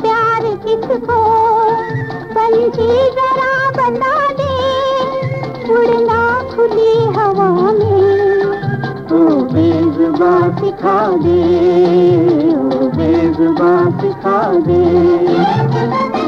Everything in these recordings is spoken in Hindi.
प्यार किसको पंछी जरा बता दे, उड़ना खुली हवा में। ओ बेजुबा सिखा दे, ओ बेजुबा सिखा दे।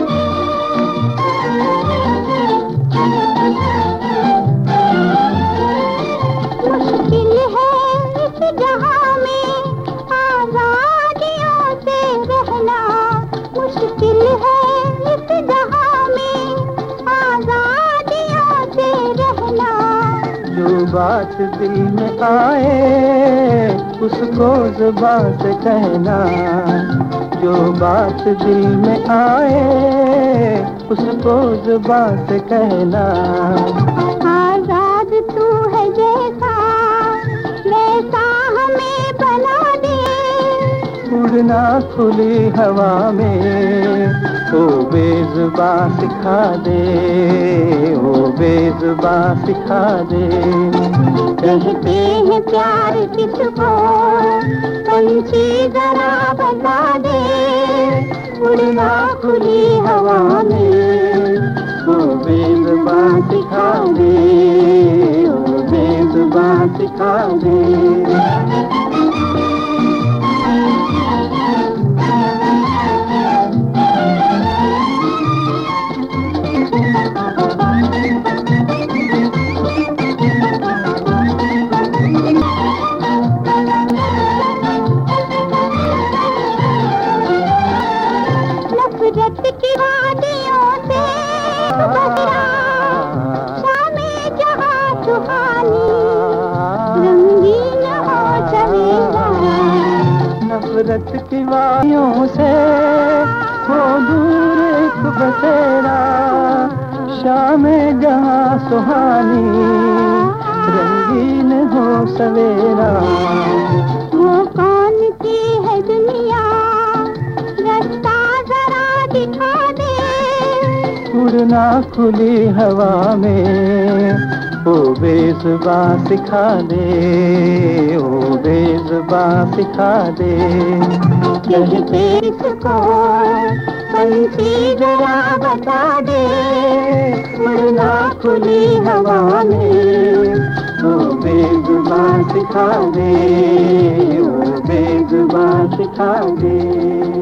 बात दिल में आए उसको से कहना। जो बात दिल में आए उसको से कहना। आज़ाद तू है जैसा वैसा हमें बना दे। उड़ना खुली हवा में ओ बेजुबा सिखा दे। ओ बेजुबा सिखा दे। कहते हैं प्यार किसको? पंछी जरा बता दे। उड़ना खुली हवा में। ओ बेजुबा सिखा दे। ओ बेजुबा सिखा दे। नफरत की वादियों से हो दूर एक बसेरा। शाम जहाँ सुहानी रंगीन हो सवेरा। उड़ना खुली हवा में। ओ बेजुबा सिखा दे ओ बेजुबा सिखा दे। कहते इसको पंछी जरा बता दे खुली हवा में। ओ बेजुबा सिखा दे ओ बेजुबा सिखा दे।